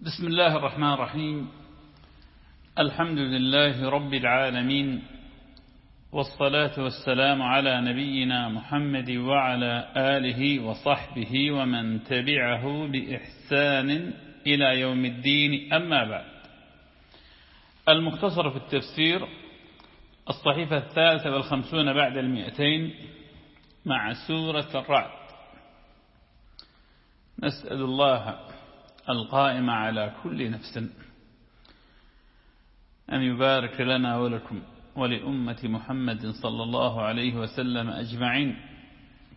بسم الله الرحمن الرحيم. الحمد لله رب العالمين والصلاة والسلام على نبينا محمد وعلى آله وصحبه ومن تبعه بإحسان إلى يوم الدين. أما بعد المختصر في التفسير الصحيفة الثالثة والخمسون بعد المئتين مع سورة الرعد. نسأل الله القائم على كل نفس. أن يبارك لنا ولكم ولأمة محمد صلى الله عليه وسلم أجمعين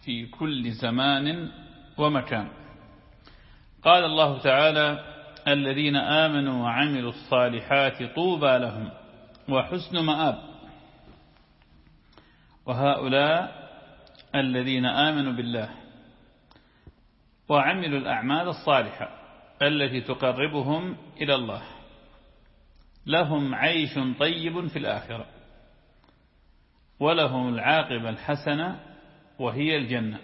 في كل زمان ومكان. قال الله تعالى الذين آمنوا وعملوا الصالحات طوبى لهم وحسن مآب. وهؤلاء الذين آمنوا بالله وعملوا الأعمال الصالحة. التي تقربهم إلى الله. لهم عيش طيب في الآخرة. ولهم العاقبة الحسنة وهي الجنة.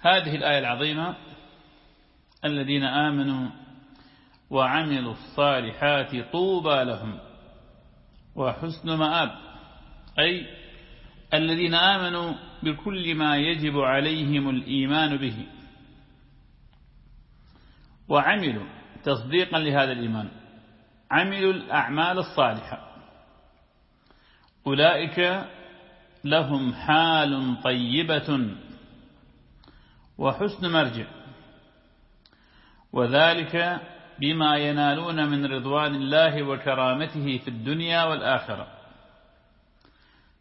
هذه الآية العظيمة الذين آمنوا وعملوا الصالحات طوبى لهم وحسن مآب. أي الذين آمنوا بكل ما يجب عليهم الإيمان به. وعملوا تصديقا لهذا الإيمان. عملوا الأعمال الصالحة. أولئك لهم حال طيبة وحسن مرجع. وذلك بما ينالون من رضوان الله وكرامته في الدنيا والآخرة.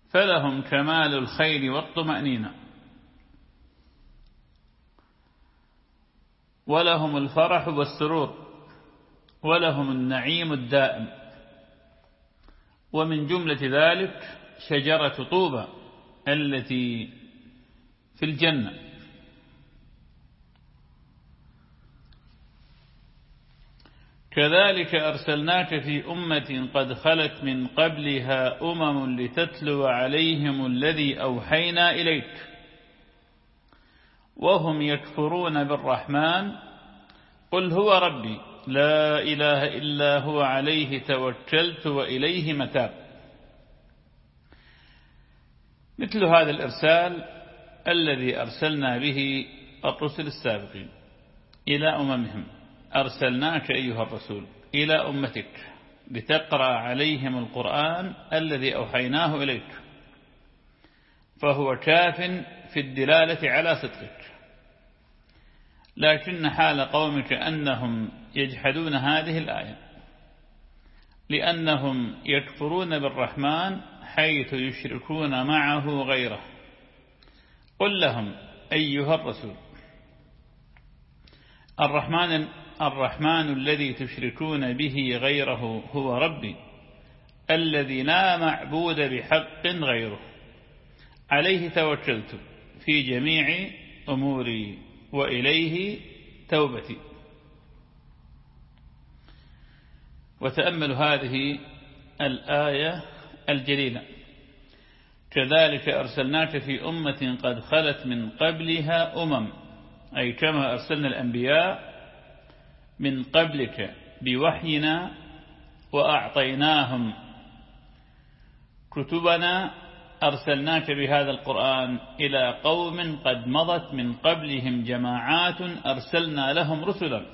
فلهم كمال الخير والطمأنينة. ولهم الفرح والسرور ولهم النعيم الدائم. ومن جملة ذلك شجرة طوبة التي في الجنة. كذلك أرسلناك في أمة قد خلت من قبلها أمم لتتلو عليهم الذي أوحينا إليك. وهم يكفرون بالرحمن. قل هو ربي لا إله إلا هو عليه توكلت وإليه متاب. مثل هذا الإرسال الذي أرسلنا به الرسل السابقين إلى أممهم. أرسلناك أيها الرسول إلى أمتك لتقرأ عليهم القرآن الذي أوحيناه إليك. فهو كاف في الدلالة على صدقك. لكن حال قومك أنهم يجحدون هذه الآية. لأنهم يكفرون بالرحمن حيث يشركون معه غيره. قل لهم أيها الرسول الرحمن الرحمن الذي تشركون به غيره هو ربي الذي لا معبود بحق غيره. عليه توكلت في جميع أموري. وإليه توبتي. وتأمل هذه الآية الجليلة. كذلك أرسلناك في أمة قد خلت من قبلها أمم أي كما أرسلنا الأنبياء من قبلك بوحينا وأعطيناهم كتبنا أرسلناك بهذا القرآن إلى قوم قد مضت من قبلهم جماعات أرسلنا لهم رسلا.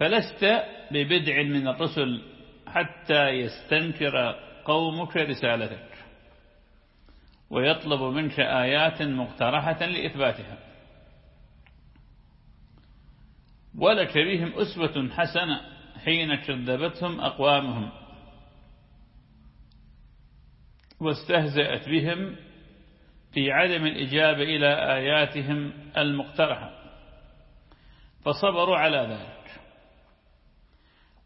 فلست ببدع من الرسل حتى يستنكر قومك رسالتك ويطلب منك آيات مقترحة لإثباتها. ولك بهم أسوة حسنة حين كذبتهم أقوامهم. واستهزأت بهم في عدم الإجابة إلى آياتهم المقترحة فصبروا على ذلك.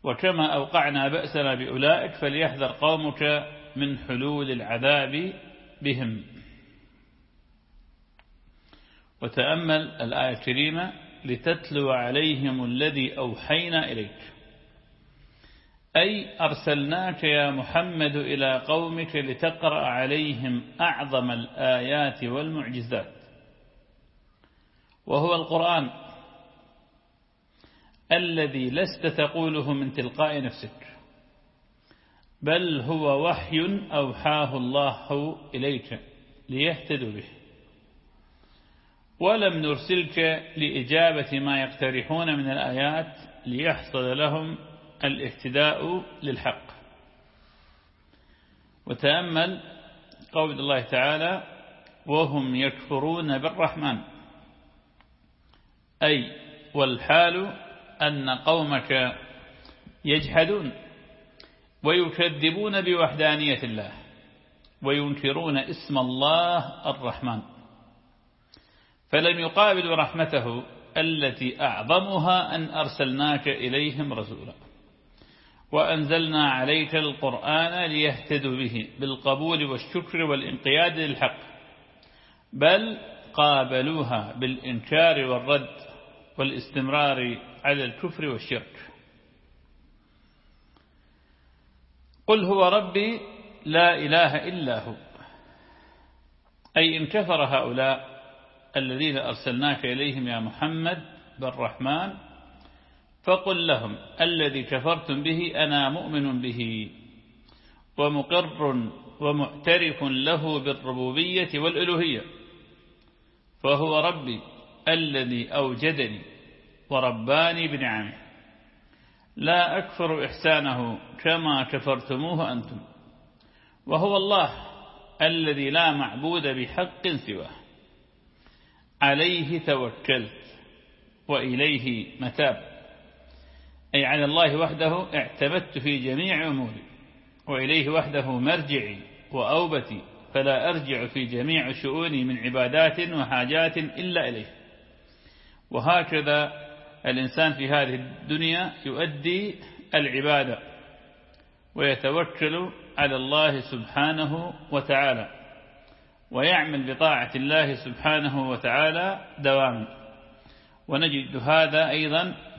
وكما أوقعنا بأسنا بأولئك فليحذر قومك من حلول العذاب بهم. وتأمل الآية الكريمة لتتلو عليهم الذي أوحينا إليك. أي أرسلناك يا محمد إلى قومك لتقرأ عليهم أعظم الآيات والمعجزات. وهو القرآن الذي لست تقوله من تلقاء نفسك بل هو وحي أوحاه الله إليك ليهتدوا به. ولم نرسلك لإجابة ما يقترحون من الآيات ليحصل لهم الاهتداء للحق. وتأمل قول الله تعالى وهم يكفرون بالرحمن. أي والحال أن قومك يجحدون ويكذبون بوحدانية الله وينكرون اسم الله الرحمن. فلم يقابلوا رحمته التي أعظمها أن أرسلناك إليهم رسولا. وأنزلنا عليك القرآن ليهتدوا به بالقبول والشكر والانقياد للحق بل قابلوها بالإنكار والرد والاستمرار على الكفر والشرك. قل هو ربي لا إله إلا هو أي إن كفر هؤلاء الذين أرسلناك إليهم يا محمد بالرحمن فقل لهم الذي كفرتم به أنا مؤمن به ومقر ومعترف له بالربوبية والألوهية. فهو ربي الذي أوجدني ورباني بنعمه. لا أكفر إحسانه كما كفرتموه أنتم. وهو الله الذي لا معبود بحق سواه. عليه توكلت وإليه متاب. أي على الله وحده اعتمدت في جميع أموري وإليه وحده مرجعي وأوبتي فلا أرجع في جميع شؤوني من عبادات وحاجات إلا إليه. وهكذا الإنسان في هذه الدنيا يؤدي العبادة ويتوكل على الله سبحانه وتعالى ويعمل بطاعة الله سبحانه وتعالى دواما. ونجد هذا أيضا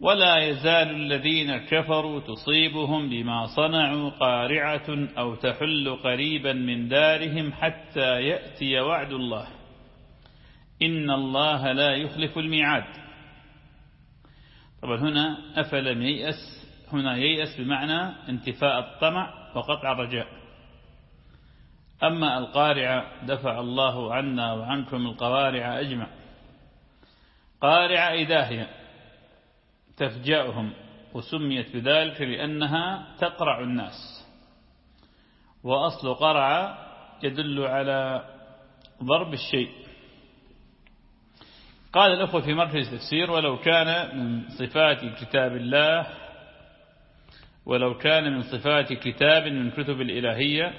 ولا يزال الذين كفروا تصيبهم بما صنعوا قارعة أو تحل قريبا من دارهم حتى يأتي وعد الله. إن الله لا يخلف الميعاد. طبعا هنا أفلم ييأس هنا ييأس بمعنى انتفاء الطمع وقطع الرجاء. أما القارعة دفع الله عنا وعنكم القوارع أجمع. قارعة إداهية تفجأهم وسميت بذلك لأنها تقرع الناس. وأصل قرع يدل على ضرب الشيء. قال الأخوة في مركز التفسير ولو كان من صفات كتاب الله ولو كان من صفات كتاب من كتب الإلهية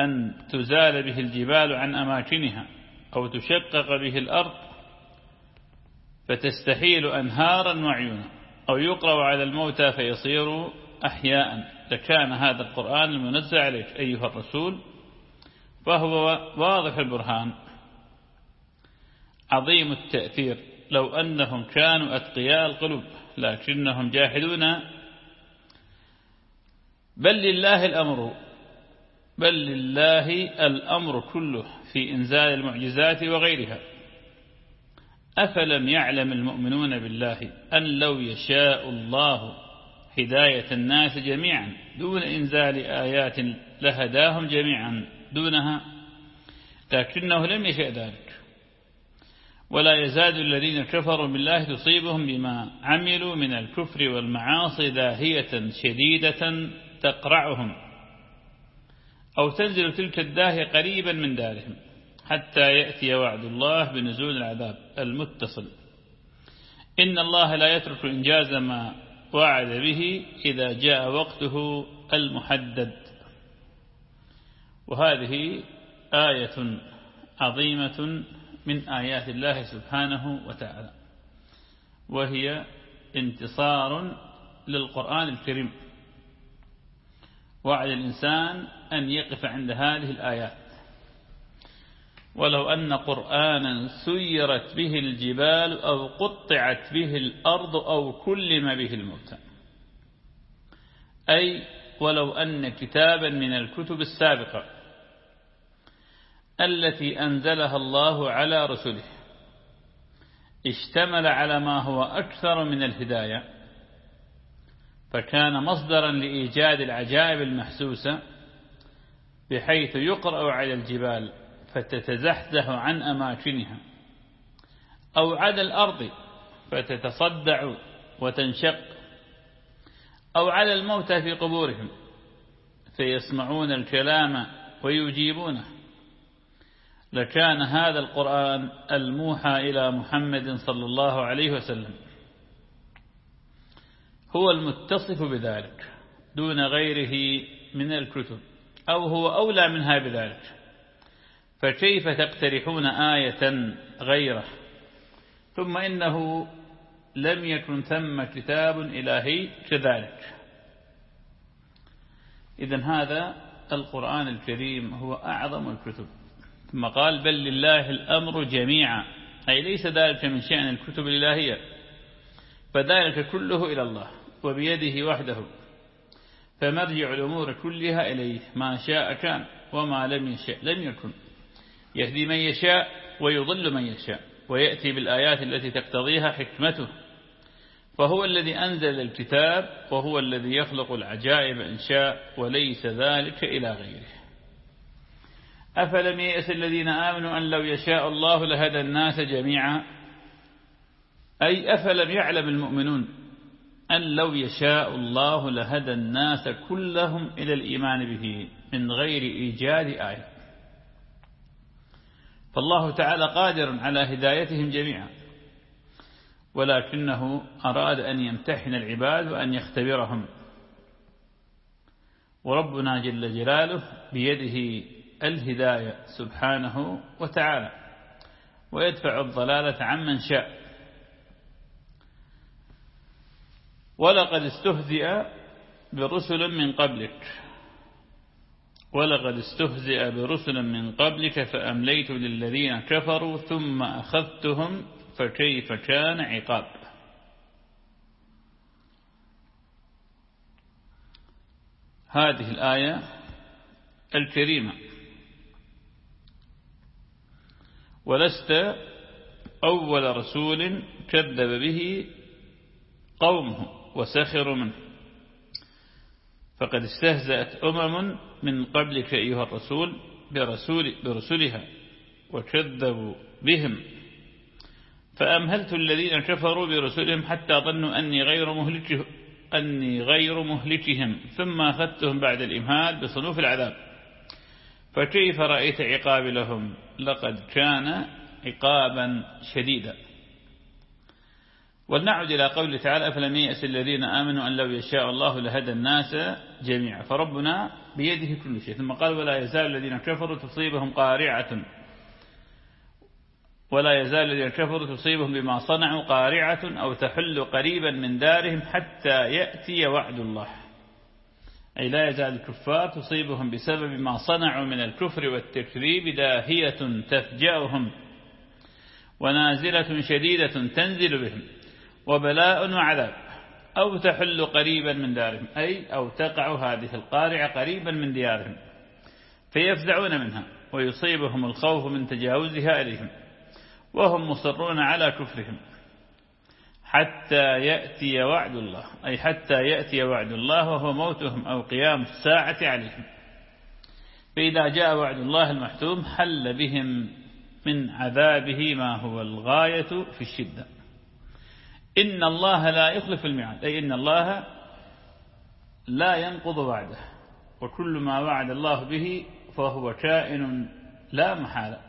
أن تزال به الجبال عن أماكنها أو تشقق به الأرض فتستحيل أنهارا وعيونا أو يقرأ على الموتى فيصير أحياء. لكان هذا القرآن المنزل عليك أيها الرسول. فهو واضح البرهان. عظيم التأثير. لو أنهم كانوا أتقياء القلوب لكنهم جاحدون. بل لله الأمر بل لله الأمر كله في إنزال المعجزات وغيرها. أفلم يعلم المؤمنون بالله أن لو يشاء الله هداية الناس جميعا دون إنزال آيات لهداهم جميعا دونها لكنه لم يشاء ذلك. ولا يزاد الذين كفروا بالله تصيبهم بما عملوا من الكفر والمعاصي داهية شديدة تقرعهم أو تنزل تلك الداهية قريبا من دارهم. حتى يأتي وعد الله بنزول العذاب المتصل. إن الله لا يترك إنجاز ما وعد به إذا جاء وقته المحدد. وهذه آية عظيمة من آيات الله سبحانه وتعالى. وهي انتصار للقرآن الكريم. وعلى الإنسان أن يقف عند هذه الآيات. ولو أن قرآنا سيرت به الجبال أو قطعت به الأرض أو كلم به الموتى أي ولو أن كتابا من الكتب السابقة التي أنزلها الله على رسله اشتمل على ما هو أكثر من الهداية فكان مصدرا لإيجاد العجائب المحسوسة بحيث يقرأ على الجبال فتتزحزح عن أماكنها. أو على الأرض فتتصدع وتنشق. أو على الموتى في قبورهم فيسمعون الكلام ويجيبونه. لكان هذا القرآن الموحى إلى محمد صلى الله عليه وسلم. هو المتصف بذلك دون غيره من الكتب أو هو أولى منها بذلك. فكيف تقترحون آية غيره؟ ثم إنه لم يكن ثم كتاب إلهي كذلك. إذا هذا القرآن الكريم هو أعظم الكتب. ثم قال بل لله الأمر جميعا. أي ليس ذلك من شأن الكتب الإلهية فذلك كله إلى الله وبيده وحده. فمرجع الأمور كلها إليه ما شاء كان وما لم يشاء لم يكن. يهدي من يشاء ويضل من يشاء ويأتي بالآيات التي تقتضيها حكمته. فهو الذي أنزل الكتاب وهو الذي يخلق العجائب إن شاء وليس ذلك إلى غيره. أفلم يأس الذين آمنوا أن لو يشاء الله لهدى الناس جميعا؟ أي أفلم يعلم المؤمنون أن لو يشاء الله لهدى الناس كلهم إلى الإيمان به من غير إيجاد آية؟ فالله تعالى قادر على هدايتهم جميعا. ولكنه أراد أن يمتحن العباد وأن يختبرهم. وربنا جل جلاله بيده الهداية سبحانه وتعالى ويدفع الضلالة عمن شاء. ولقد استهزئ برسل من قبلك. ولقد استهزئ برسل من قبلك فأمليت للذين كفروا ثم أخذتهم فكيف كان عقاب؟ هذه الآية الكريمة. ولست أول رسول كذب به قومه وسخروا منه. فقد استهزأت أمم من قبلك أيها الرسول برسول برسلها وكذبوا بهم. فأمهلت الذين كفروا برسلهم حتى ظنوا أني غير مهلكه أني غير مهلكهم ثم أخذتهم بعد الإمهال بصنوف العذاب. فكيف رأيت عقاب لهم؟ لقد كان عقابا شديدا. ولنعد إلى قوله تعالى أفلم يأس الذين آمنوا أن لو يشاء الله لهدى الناس جميعا. فربنا بيده كل شيء. ثم قال ولا يزال الذين كفروا تصيبهم قارعة. ولا يزال الذين كفروا تصيبهم بما صنعوا قارعة أو تحل قريبا من دارهم حتى يأتي وعد الله. أي لا يزال الكفار تصيبهم بسبب ما صنعوا من الكفر والتكذيب داهية تفجأهم ونازلة شديدة تنزل بهم. وبلاء وعذاب. أو تحل قريبا من دارهم. أي أو تقع هذه القارعة قريبا من ديارهم. فيفزعون منها ويصيبهم الخوف من تجاوزها إليهم. وهم مصرون على كفرهم. حتى يأتي وعد الله. أي حتى يأتي وعد الله وهو موتهم أو قيام الساعة عليهم. فإذا جاء وعد الله المحتوم حل بهم من عذابه ما هو الغاية في الشدة. إن الله لا يخلف الميعاد. أي إن الله لا ينقض وعده. وكل ما وعد الله به فهو كائن لا محالة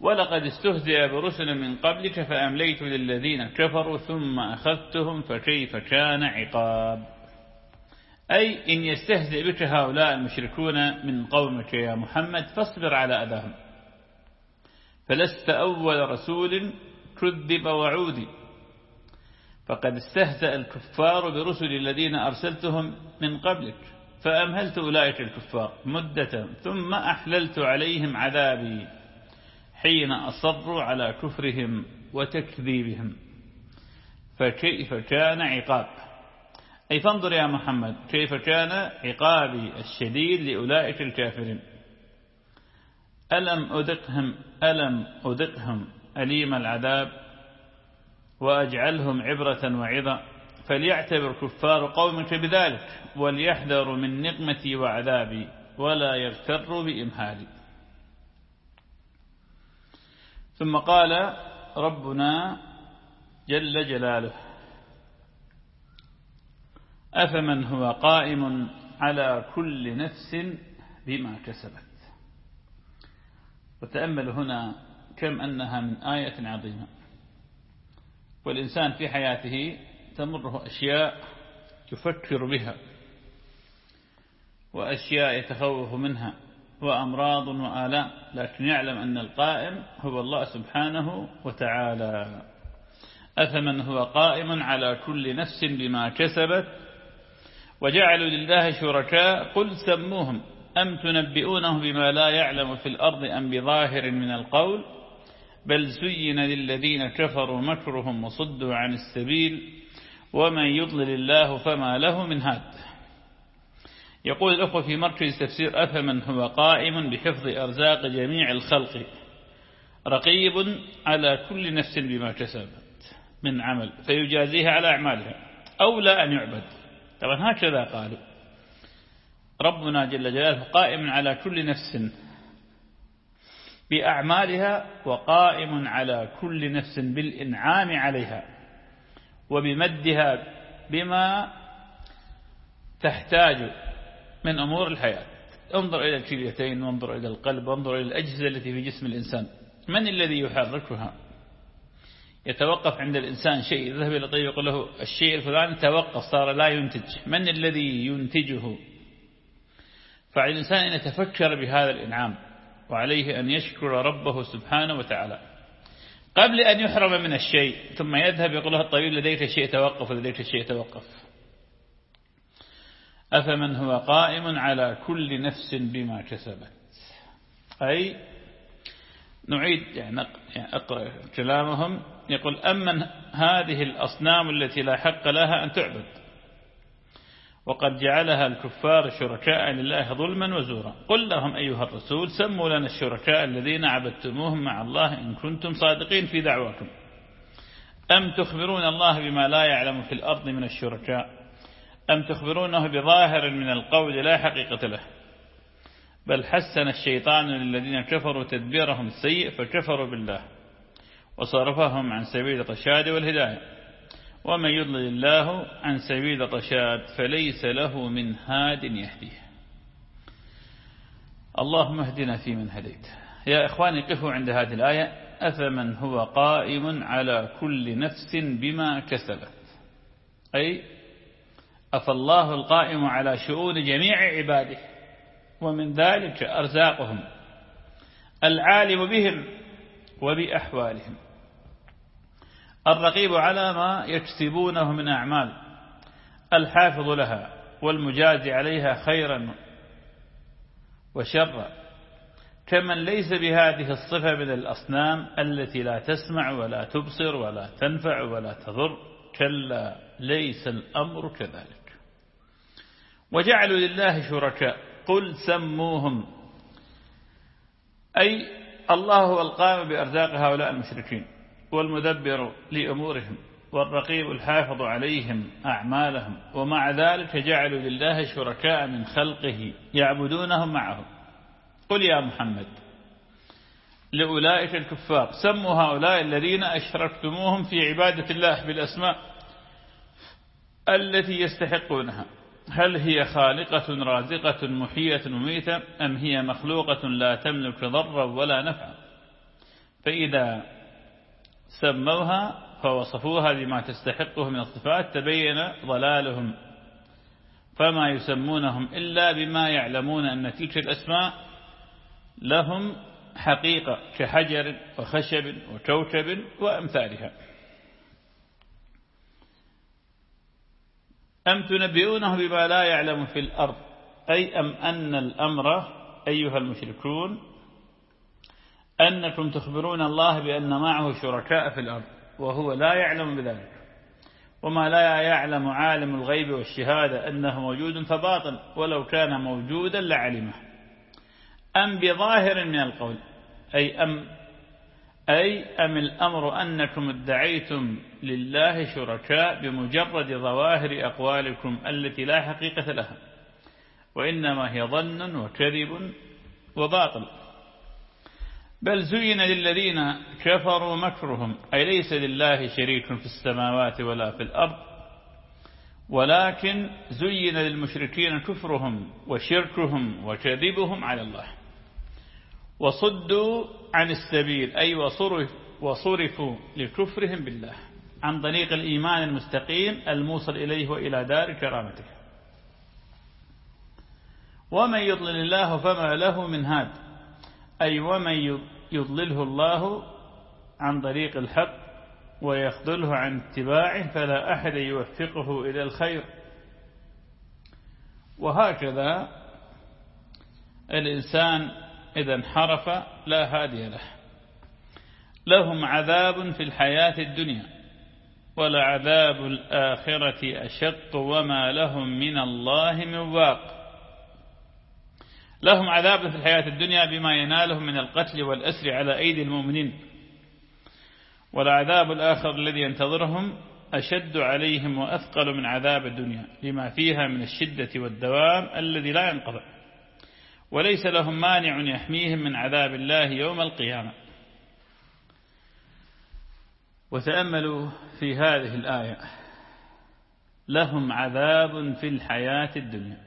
ولقد استهزئ برسل من قبلك فأمليت للذين كفروا ثم أخذتهم فكيف كان عقاب. أي إن يستهزئ بك هؤلاء المشركون من قومك يا محمد فاصبر على أذاهم. فلست أول رسول كذب وعودي. فقد استهزأ الكفار برسل الذين أرسلتهم من قبلك فأمهلت أولئك الكفار مدة ثم أحللت عليهم عذابي حين أصروا على كفرهم وتكذيبهم. فكيف كان عقاب؟ أي فانظر يا محمد كيف كان عقابي الشديد لأولئك الكافرين؟ ألم أذقهم ألم أذقهم أليم العذاب؟ وأجعلهم عبرة وعظة فليعتبر كفار قومك بذلك وليحذروا من نقمتي وعذابي ولا يغتروا بإمهالي ثم قال ربنا جل جلاله أفمن هو قائم على كل نفس بما كسبت؟ وتأمل هنا كم أنها من آية عظيمة. والإنسان في حياته تمره أشياء يفكر بها وأشياء يتخوف منها وأمراض وآلام لكن يعلم أن القائم هو الله سبحانه وتعالى. أفمن هو قائم على كل نفس بما كسبت وجعلوا لله شركاء قل سموهم أم تنبئونه بما لا يعلم في الأرض أم بظاهر من القول؟ بل زين للذين كفروا مكرهم وصدوا عن السبيل ومن يضلل الله فما له من هاد. يقول الأخوة في مركز تفسير أفمن هو قائم بحفظ أرزاق جميع الخلق رقيب على كل نفس بما كسبت من عمل فيجازيها على أعمالها أو لا أن يعبد. طبعا هكذا قالوا. ربنا جل جلاله قائم على كل نفس بأعمالها وقائم على كل نفس بالإنعام عليها وبمدها بما تحتاج من أمور الحياة. انظر إلى الكليتين وانظر إلى القلب وانظر إلى الأجهزة التي في جسم الإنسان. من الذي يحركها؟ يتوقف عند الإنسان شيء. يذهب إلى طيب يقول له الشيء الفلاني توقف صار لا ينتج. من الذي ينتجه؟ فعلى الإنسان أن يتفكر بهذا الإنعام. وعليه أن يشكر ربه سبحانه وتعالى. قبل أن يحرم من الشيء ثم يذهب يقول له الطبيب لديك شيء توقف ولديك شيء توقف. أفمن هو قائم على كل نفس بما كسبت. أي نعيد يعني, يعني أقرأ كلامهم. يقول أمن هذه الأصنام التي لا حق لها أن تعبد. وقد جعلها الكفار شركاء لله ظلما وزورا. قل لهم أيها الرسول سموا لنا الشركاء الذين عبدتموهم مع الله إن كنتم صادقين في دعواكم. أم تخبرون الله بما لا يعلم في الأرض من الشركاء؟ أم تخبرونه بظاهر من القول لا حقيقة له؟ بل حسن الشيطان للذين كفروا تدبيرهم السيء فكفروا بالله. وصرفهم عن سبيل الرشاد والهداية. ومن يضلل الله عن سبيل الرشاد فليس له من هاد يهديه. اللهم اهدنا في من هديت. يا إخواني قفوا عند هذه الآية. أفمن هو قائم على كل نفس بما كسبت؟ أي أفالله القائم على شؤون جميع عباده ومن ذلك أرزاقهم العالم بهم وبأحوالهم. الرقيب على ما يكسبونه من أعمال الحافظ لها والمجازي عليها خيرا وشرا. كمن ليس بهذه الصفة من الأصنام التي لا تسمع ولا تبصر ولا تنفع ولا تضر كلا ليس الأمر كذلك. وجعلوا لله شركاء قل سموهم. أي الله هو القائم بأرزاق هؤلاء المشركين. والمدبر لأمورهم والرقيب الحافظ عليهم أعمالهم ومع ذلك جعلوا لله شركاء من خلقه يعبدونهم معه. قل يا محمد لأولئك الكفار سموا هؤلاء الذين أشركتموهم في عبادة الله بالأسماء التي يستحقونها. هل هي خالقة رازقة محية مميتة أم هي مخلوقة لا تملك ضرا ولا نفعا؟ فإذا سموها فوصفوها بما تستحقه من الصفات تبين ضلالهم. فما يسمونهم إلا بما يعلمون أن تلك الأسماء لهم حقيقة كحجر وخشب وكوكب وأمثالها. أم تنبئونه بما لا يعلم في الأرض؟ أي أم أن الأمر أيها المشركون أنكم تخبرون الله بأن معه شركاء في الأرض وهو لا يعلم بذلك. وما لا يعلم عالم الغيب والشهادة أنه موجود فباطل ولو كان موجودا لعلمه. أم بظاهر من القول أي أم أي أم الأمر أنكم ادعيتم لله شركاء بمجرد ظواهر أقوالكم التي لا حقيقة لها وإنما هي ظن وكذب وباطل. بل زين للذين كفروا مكرهم. أي ليس لله شريك في السماوات ولا في الأرض ولكن زين للمشركين كفرهم وشركهم وكذبهم على الله. وصدوا عن السبيل أي وصرفوا لكفرهم بالله. عن طريق الإيمان المستقيم الموصل إليه وإلى دار كرامته. ومن يضلل الله فما له من هاد. أي ومن يضلله الله عن طريق الحق ويخذله عن اتباعه فلا أحد يوفقه إلى الخير. وهكذا الإنسان إذا انحرف لا هادي له. لهم عذاب في الحياة الدنيا ولعذاب الآخرة أشق وما لهم من الله من واق. لهم عذاب في الحياة الدنيا بما ينالهم من القتل والأسر على أيدي المؤمنين. والعذاب الآخر الذي ينتظرهم أشد عليهم وأثقل من عذاب الدنيا لما فيها من الشدة والدوام الذي لا ينقضى. وليس لهم مانع يحميهم من عذاب الله يوم القيامة. وتأملوا في هذه الآية. لهم عذاب في الحياة الدنيا.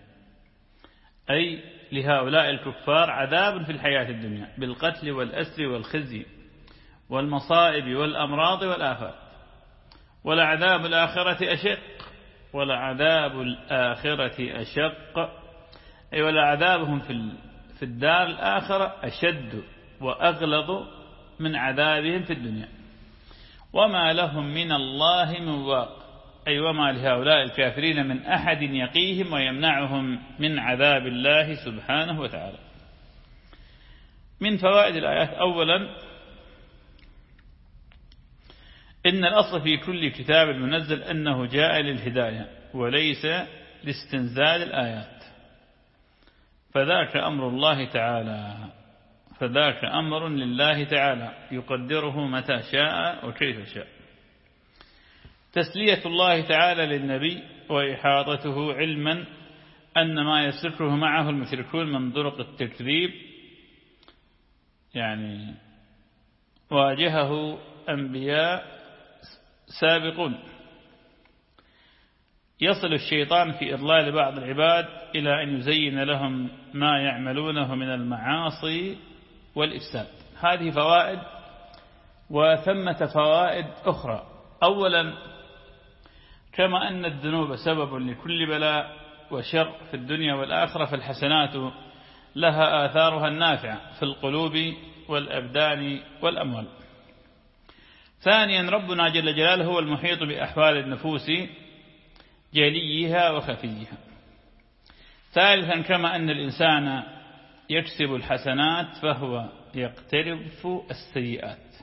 أي لهؤلاء الكفار عذاب في الحياة الدنيا بالقتل والأسر والخزي والمصائب والأمراض والآفات. ولعذاب الآخرة أشق ولعذاب الآخرة أشق. أي ولعذابهم في في الدار الآخرة أشد وأغلظ من عذابهم في الدنيا. وما لهم من الله من واق. أي وما لهؤلاء الكافرين من أحد يقيهم ويمنعهم من عذاب الله سبحانه وتعالى. من فوائد الآيات أولا إن الأصل في كل كتاب منزل أنه جاء للهداية وليس لاستنزال الآيات. فذاك أمر الله تعالى فذاك أمر لله تعالى يقدره متى شاء وكيف شاء. تسلية الله تعالى للنبي وإحاطته علما أن ما يسره معه المشركون من طرق التكذيب يعني واجهه أنبياء سابقون. يصل الشيطان في إضلال بعض العباد إلى أن يزين لهم ما يعملونه من المعاصي والإفساد. هذه فوائد وثمة فوائد أخرى. أولا كما أن الذنوب سبب لكل بلاء وشر في الدنيا والآخرة فالحسنات لها آثارها النافعة في القلوب والأبدان والأموال. ثانيا ربنا جل جلاله هو المحيط بأحوال النفوس جليها وخفيها. ثالثا كما أن الإنسان يكسب الحسنات فهو يقترف السيئات.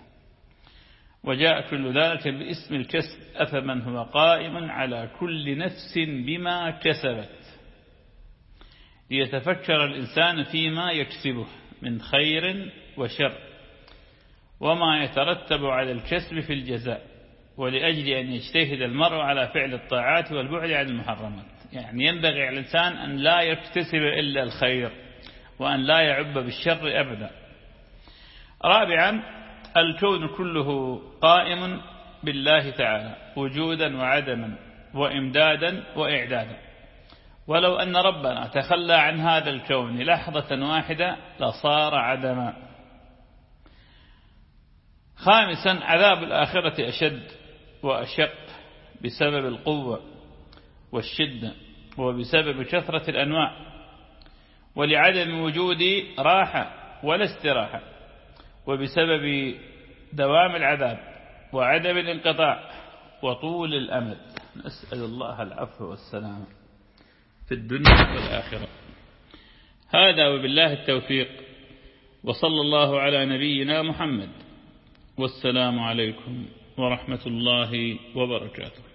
وجاء كل ذلك باسم الكسب أفمن هو قائم على كل نفس بما كسبت. ليتفكر الإنسان فيما يكسبه من خير وشر وما يترتب على الكسب في الجزاء ولأجل أن يجتهد المرء على فعل الطاعات والبعد عن المحرمات. يعني ينبغي على الإنسان أن لا يكتسب إلا الخير وأن لا يعب بالشر أبدا. رابعا الكون كله قائم بالله تعالى وجودا وعدما وإمدادا وإعدادا. ولو أن ربنا تخلى عن هذا الكون لحظة واحدة لصار عدما. خامسا عذاب الآخرة أشد وأشق بسبب القوة والشدة وبسبب كثرة الأنواع. ولعدم وجود راحة ولا استراحة. وبسبب دوام العذاب وعدم الانقطاع وطول الأمد. نسأل الله العفو والسلام في الدنيا والآخرة. هذا وبالله التوفيق. وصلى الله على نبينا محمد. والسلام عليكم ورحمة الله وبركاته.